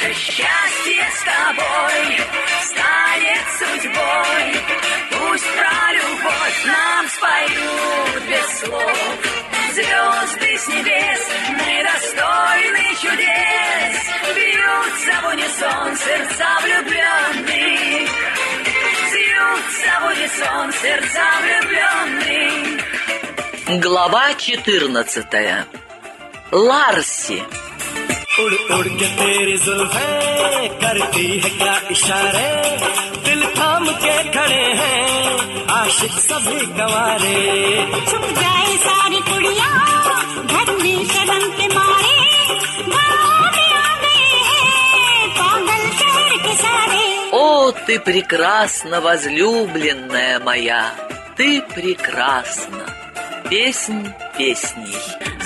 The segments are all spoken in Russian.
же счастье с тобой станет судьбой. Пусть про любовь нам споют без слов. Звезды с небес, мы достойны чудес. Бьются в унисон сердца влюбленных. Бьются в унисон сердца влюбленных. Глава 14. Ларси. उड़ उड़ के तेरी जुल्फे करती है क्या इशारे दिल थाम के खड़े हैं आशिक सभी गवारे छुप जाए सारी कुड़िया घर में शर्म के मारे गाँव में आ गए हैं पागल शहर के सारे О, ты прекрасна, возлюбленная моя, ты прекрасна. Песнь песней.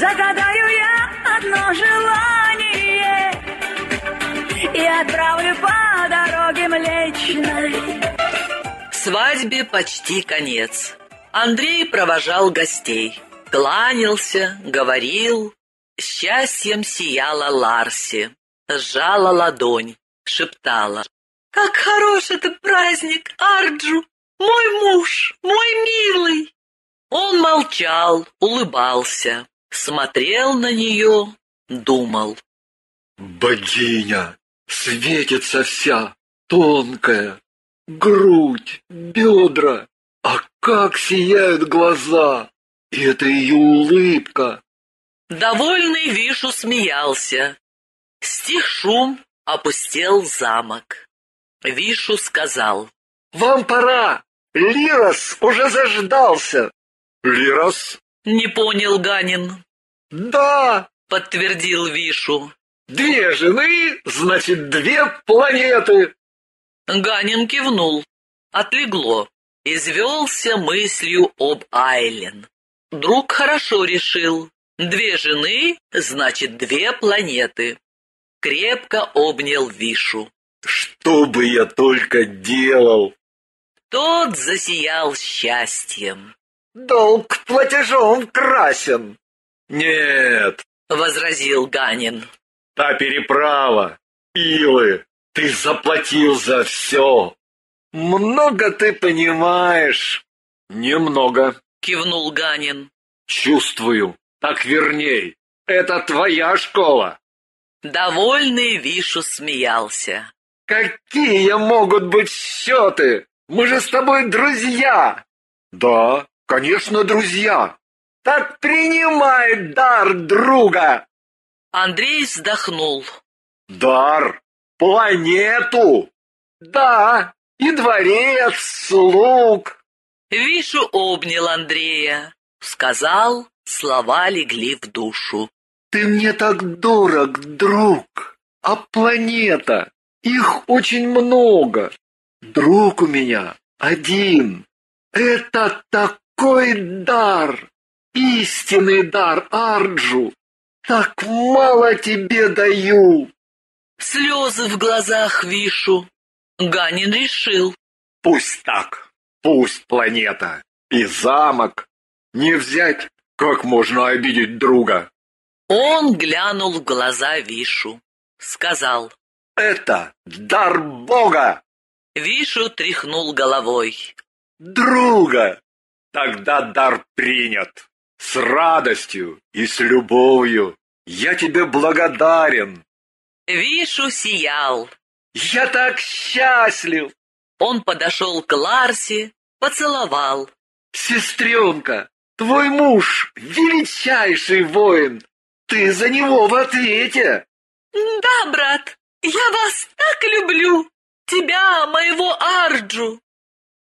Загадаю я одно желание И отправлю по дороге Млечной Свадьбе почти конец. Андрей провожал гостей. Кланялся, говорил. Счастьем сияла Ларси. Сжала ладонь, шептала. «Как хорош этот праздник, Арджу! Мой муж, мой милый!» Он молчал, улыбался, смотрел на нее, думал. Богиня светится вся, тонкая, грудь, бедра, а как сияют глаза! И это ее улыбка. Довольный Вишу смеялся. Стих шум, опустел замок. Вишу сказал. Вам пора! Лирос уже заждался. Лирос? Не понял Ганин. Да, Подтвердил Вишу. две жены, значит, две планеты. Ганин кивнул. Отлегло. Извелся мыслью об Айлен. Друг хорошо решил. Две жены, значит, две планеты. Крепко обнял Вишу. Что бы я только делал! Тот засиял счастьем. Долг платежом красен. Нет, Возразил Ганин. та переправа, Илы, ты заплатил за все. Много ты понимаешь. Немного, Кивнул Ганин. чувствую. Так верней, это твоя школа. Довольный Вишу смеялся. Какие могут быть счеты? Мы же с тобой друзья. Да, конечно, друзья. Так принимай дар друга. Андрей вздохнул. Дар? Планету? Да, и дворец, слуг. Вишу обнял Андрея. Сказал, слова легли в душу. Ты мне так дорог, друг. А планета? Их очень много. Друг у меня один. Это такой дар. Истинный дар, Арджу. Так мало тебе даю. Слезы в глазах Вишу. Ганин решил. Пусть так. Пусть планета. И замок. Не взять, как можно обидеть друга. Он глянул в глаза Вишу. Сказал. Это дар Бога. Вишу тряхнул головой. Друга. Тогда дар принят. С радостью и с любовью. Я тебе благодарен. Вишу сиял. Я так счастлив. Он подошел к Ларсе, поцеловал. Сестренка, твой муж величайший воин. Ты за него в ответе. Да, брат, я вас так люблю. Тебя, моего Арджу,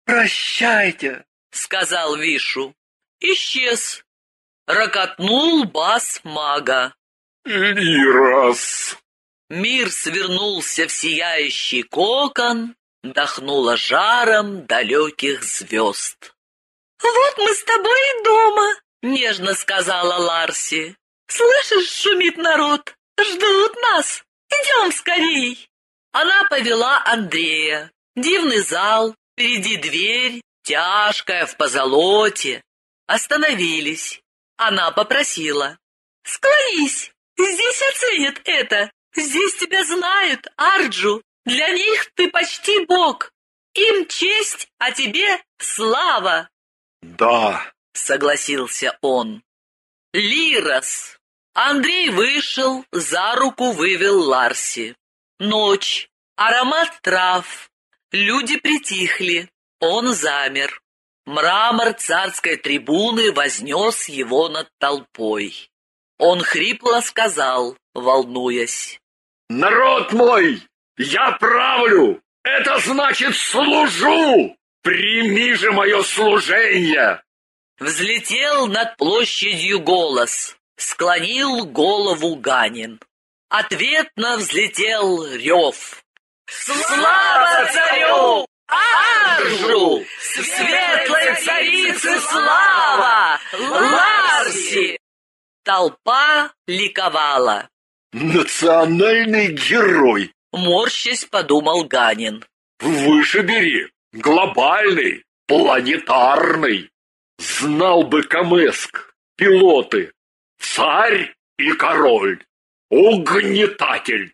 Прощайте. Сказал Вишу. Исчез. Рокотнул бас мага. Лирос. Мир свернулся в сияющий кокон, дохнуло жаром далеких звезд. «Вот мы с тобой и дома», — нежно сказала Ларси. «Слышишь, шумит народ, ждут нас, идем скорей». Она повела Андрея. Дивный зал, впереди дверь, тяжкая в позолоте. Остановились. Она попросила. «Склонись, здесь оценят это. Здесь тебя знают, Арджу. Для них ты почти бог. Им честь, а тебе слава, Да, согласился он. Лирос. Андрей вышел, за руку вывел Ларси. Ночь, аромат трав. Люди притихли. Он замер. Мрамор царской трибуны вознес его над толпой. Он хрипло сказал, волнуясь. народ мой, я правлю, это значит служу. Прими же мое служение. Взлетел над площадью голос, склонил голову Ганин. Ответно взлетел рев. Слава царю! Аржу! Светлой царице слава! Ларси! Толпа ликовала. Национальный герой. Морщась подумал Ганин. Выше бери. Глобальный, планетарный. Знал бы Камеск, пилоты, царь и король, угнетатель.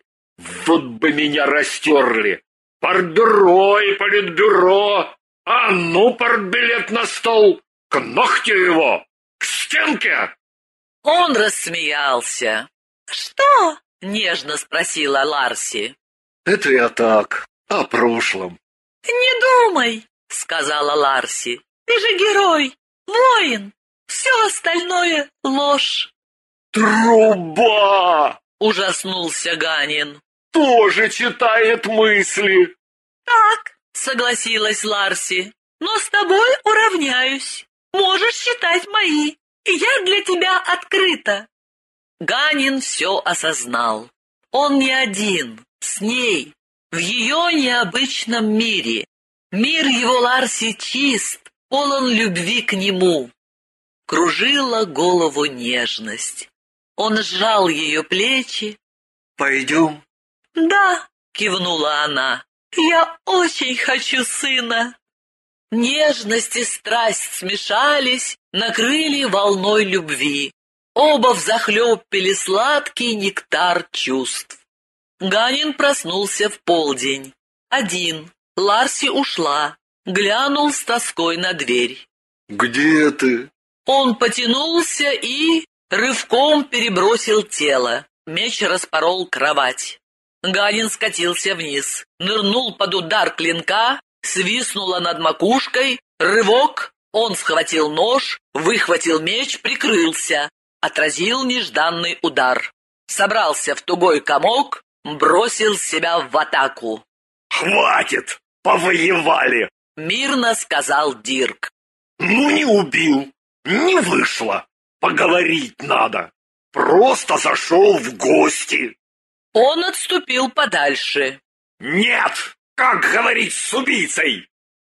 Вот бы меня растерли. Партбюро и политбюро. А ну, партбилет на стол. К ногтю его. К стенке. Он рассмеялся. «Что?» — нежно спросила Ларси. Это я так, о прошлом. «Не думай», — сказала Ларси. «Ты же герой, воин. Все остальное — ложь». Труба! Ужаснулся Ганин. Тоже читает мысли. «Так», — согласилась Ларси. «Но с тобой уравняюсь. Можешь считать мои. И я для тебя открыта». Ганин все осознал. Он не один, с ней, в ее необычном мире. Мир его Ларси чист, полон любви к нему. Кружила голову нежность. Он сжал ее плечи. Пойдем. «Да», — кивнула она, — «я очень хочу сына». Нежность и страсть смешались, накрыли волной любви. Оба взахлеб пили сладкий нектар чувств. Ганин проснулся в полдень. Один. Ларси ушла. Глянул с тоской на дверь. Где ты? Он потянулся и рывком перебросил тело. Меч распорол кровать. Ганин скатился вниз, нырнул под удар клинка, свистнула над макушкой, рывок, он схватил нож, выхватил меч, прикрылся, отразил нежданный удар. Собрался в тугой комок, бросил себя в атаку. Хватит! Повоевали! Мирно сказал Дирк. Ну не убил, не вышло. Поговорить надо. Просто зашел в гости. Он отступил подальше. Нет! Как говорить с убийцей?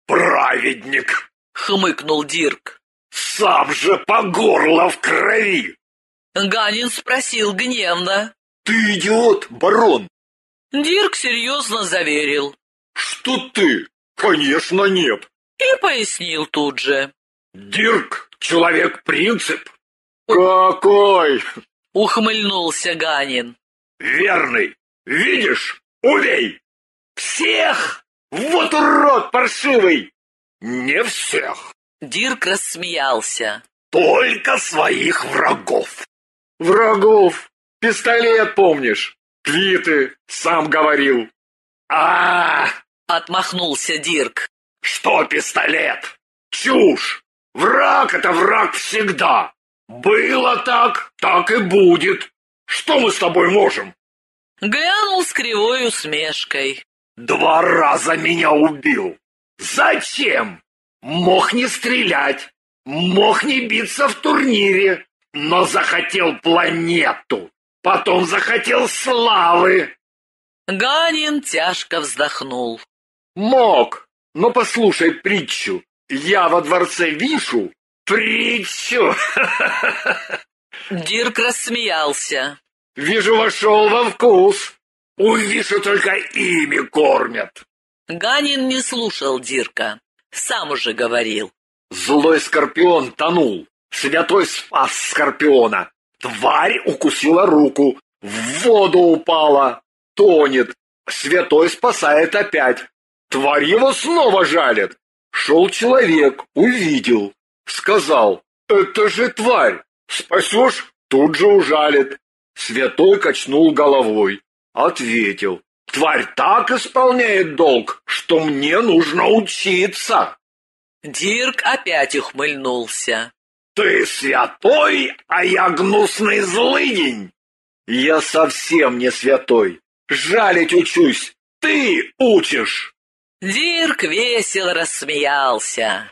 Праведник! Хмыкнул Дирк. Сам же по горло в крови! Ганин спросил гневно. Ты идиот, барон! Дирк серьезно заверил. Что ты? Конечно, нет. И пояснил тут же. Дирк — человек-принцип. Какой? Ухмыльнулся Ганин. Верный. Видишь? Убей! Всех! Вот урод паршивый! Не всех. Дирк рассмеялся. Только своих врагов. Врагов? Пистолет помнишь? Твиты, сам говорил. А, Отмахнулся Дирк. что пистолет? Чушь! Враг — это враг всегда. Было так, так и будет. Что мы с тобой можем? Глянул с кривой усмешкой. Два раза меня убил. Зачем? Мог не стрелять, мог не биться в турнире, но захотел планету, потом захотел славы. Ганин тяжко вздохнул. Мог, но послушай притчу. Я во дворце вишу притчу. Дирк рассмеялся. Вижу, вошел во вкус. Увижу, только ими кормят. Ганин не слушал Дирка. Сам уже говорил. Злой скорпион тонул. Святой спас скорпиона. Тварь укусила руку. В воду упала. тонет. Святой спасает опять. Тварь его снова жалит. Шел человек, увидел. Сказал, это же тварь. Спасешь, тут же ужалит. Святой качнул головой. Ответил, тварь так исполняет долг, что мне нужно учиться. Дирк опять ухмыльнулся. Ты святой, а я гнусный злыдень. Я совсем не святой. Жалить учусь. Ты учишь. Дирк весело рассмеялся.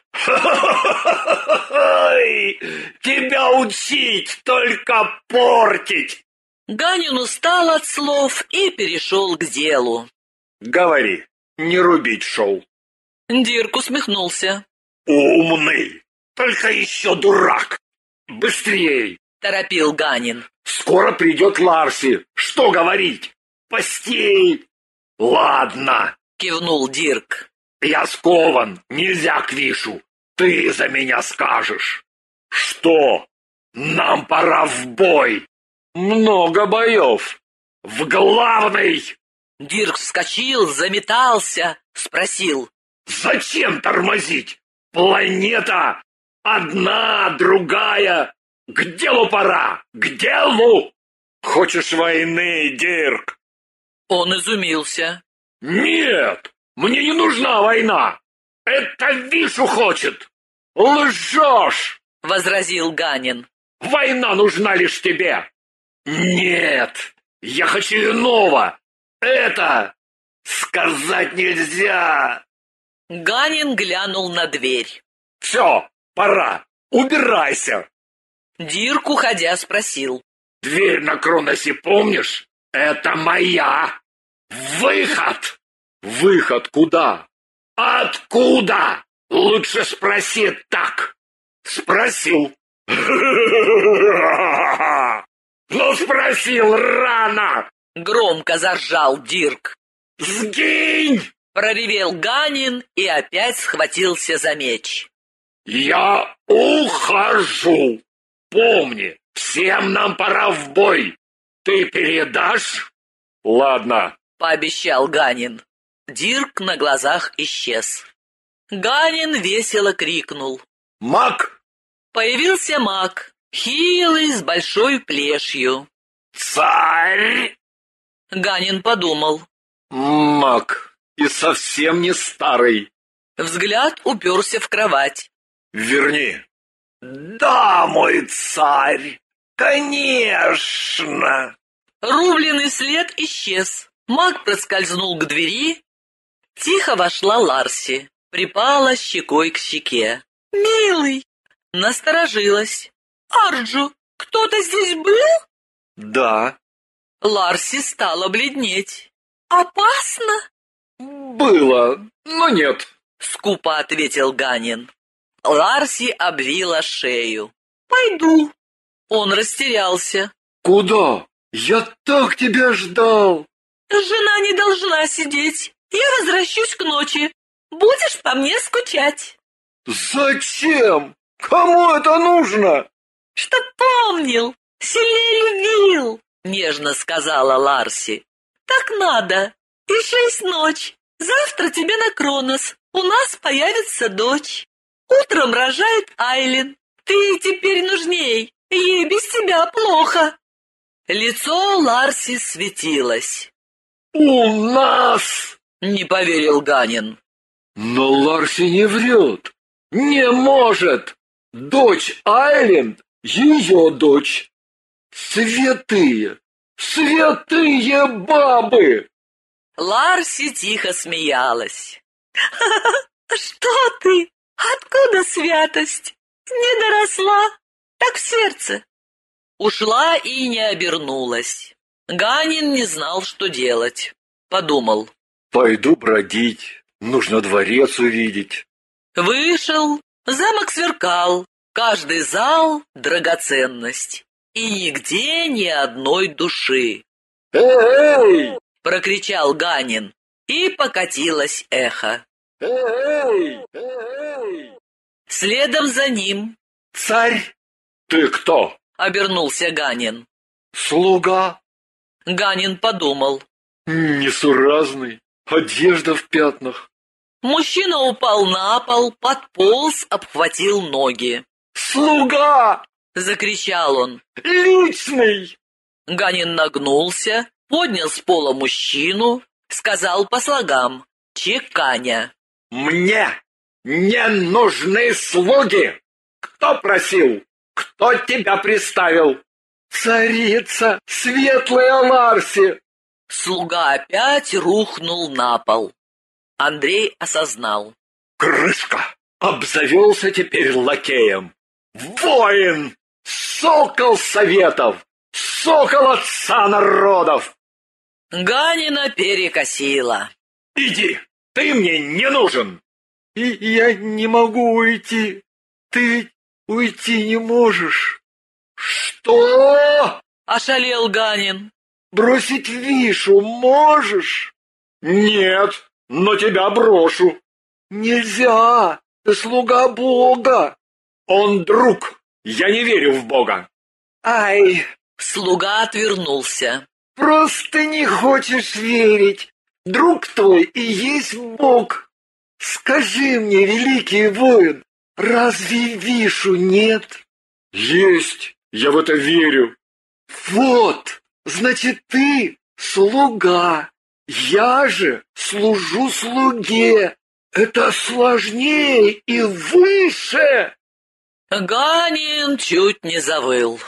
Тебя учить, только портить. Ганин устал от слов и перешел к делу. Говори, не рубить шоу. Дирк усмехнулся. Умный, только еще дурак. Быстрей. Торопил Ганин. Скоро придет Ларси. Что говорить? Постель. Ладно, Кивнул Дирк. я скован, нельзя к Вишу. Ты за меня скажешь. Что? Нам пора в бой. Много боев. В главный. Дирк вскочил, заметался, спросил. Зачем тормозить? Планета одна, другая. К делу пора, к делу. Хочешь войны, Дирк? Он изумился. Нет, мне не нужна война. Это Вишу хочет. Лжешь. Возразил Ганин. Война нужна лишь тебе. Нет, я хочу иного. Это сказать нельзя. Ганин глянул на дверь. Все, пора. Убирайся. Дирк, уходя, спросил. Дверь на Кроносе помнишь? Это моя. Выход. Выход куда? Откуда? Лучше спроси так. Спросил. Но спросил рано. Громко заржал Дирк. Сгинь! Проревел Ганин и опять схватился за меч. Я ухожу. Помни, всем нам пора в бой. Ты передашь? Ладно. Пообещал Ганин. Дирк на глазах исчез. Ганин весело крикнул. Мак, Появился маг, хилый, с большой плешью. царь! Ганин подумал. Мак, и совсем не старый. Взгляд уперся в кровать. Верни. Да, мой царь, конечно. Рубленый след исчез. Маг проскользнул к двери. Тихо вошла Ларси, припала щекой к щеке. «Милый!» Насторожилась. «Арджу, кто-то здесь был?» Да, Ларси стала бледнеть. «Опасно?» было, но нет. Скупо ответил Ганин. Ларси обвила шею. «Пойду». Он растерялся. Куда? Я так тебя ждал. «Жена не должна сидеть. Я возвращусь к ночи. Будешь по мне скучать». Зачем? Кому это нужно? «Чтоб помнил, сильнее любил», — нежно сказала Ларси. «Так надо. Еще есть ночь. Завтра тебе на Кронос. У нас появится дочь. Утром рожает Айлин. Ты ей теперь нужней. Ей без тебя плохо». Лицо Ларси светилось. У нас! Не поверил Ганин. Но Ларси не врет. Не может. Дочь Айленд — ее дочь. Святые, святые бабы! Ларси тихо смеялась. «Что ты? Откуда святость? Не доросла? Так в сердце». Ушла и не обернулась. Ганин не знал, что делать. Подумал. Пойду бродить, нужно дворец увидеть. Вышел, замок сверкал, каждый зал — драгоценность. И нигде ни одной души. Эй, Прокричал Ганин, и покатилось эхо. эй, эй! Следом за ним Царь, ты кто? обернулся Ганин. Слуга? Ганин подумал. Несуразный, одежда в пятнах. Мужчина упал на пол, подполз, обхватил ноги. «Слуга! Закричал он. Личный!» Ганин нагнулся, поднял с пола мужчину, сказал по слогам, чеканя. «Мне не нужны слуги! Кто просил? Кто тебя приставил?» «Царица, светлая Ларси!» Слуга опять рухнул на пол. Андрей осознал. Крышка! Обзавелся теперь лакеем. Воин! Сокол советов! Сокол отца народов! Ганина перекосила. Иди! Ты мне не нужен! И я не могу уйти. Ты уйти не можешь. Что? Ошалел Ганин. Бросить Вишу можешь? Нет, но тебя брошу. Нельзя. Ты слуга Бога. Он друг. Я не верю в Бога. Ай, Слуга отвернулся. просто не хочешь верить. Друг твой и есть Бог. Скажи мне, великий воин, разве Вишу нет? Есть. Я в это верю. Вот, значит, ты слуга. Я же служу слуге. Это сложнее и выше. Ганин чуть не завыл.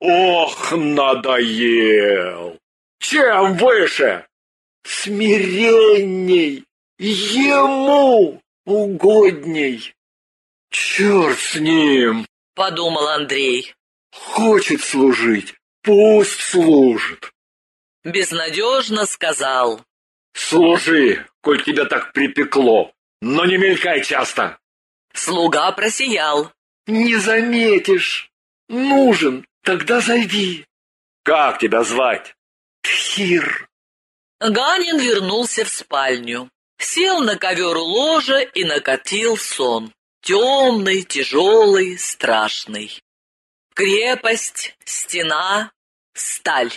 Ох, надоел. Чем выше? Смиренней, ему угодней. Черт с ним. Подумал Андрей. Хочет служить, пусть служит. Безнадежно сказал. Служи, коль тебя так припекло, но не мелькай часто. Слуга просиял. Не заметишь. Нужен, тогда зови. Как тебя звать? Тхир. Ганин вернулся в спальню. Сел на ковер у ложа и накатил сон. Темный, тяжелый, страшный. Крепость, стена, сталь.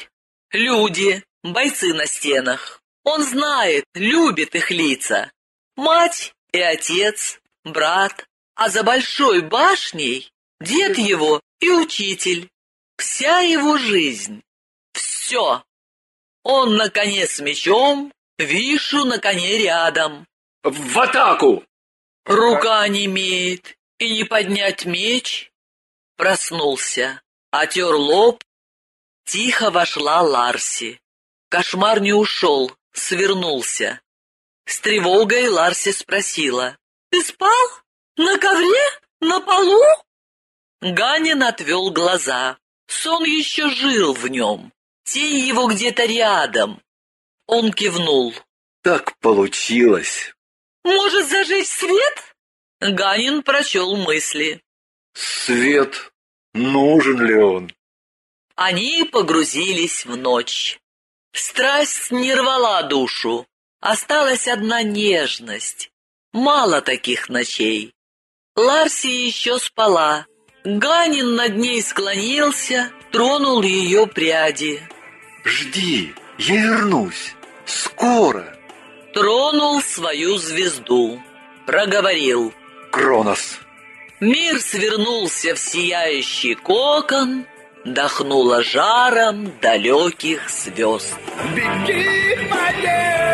Люди, бойцы на стенах. Он знает, любит их лица. Мать и отец, брат. А за большой башней дед его и учитель. Вся его жизнь. Все. Он на коне с мечом, Вишу на коне рядом. В атаку! Рука не имеет, и не поднять меч. Проснулся, отер лоб. Тихо вошла Ларси. Кошмар не ушел, свернулся. С тревогой Ларси спросила. «Ты спал? На ковре? На полу?» Ганин отвел глаза. Сон еще жил в нем. Тень его где-то рядом. Он кивнул. Так получилось. «Может, зажечь свет?» Ганин прочел мысли. Свет, нужен ли он? Они погрузились в ночь. Страсть не рвала душу. Осталась одна нежность. Мало таких ночей. Ларси еще спала. Ганин над ней склонился, тронул ее пряди. Жди, я вернусь. Скоро. Тронул свою звезду. Проговорил. Кронос. Мир свернулся в сияющий кокон, Дохнуло жаром далеких звезд. Беги, моей!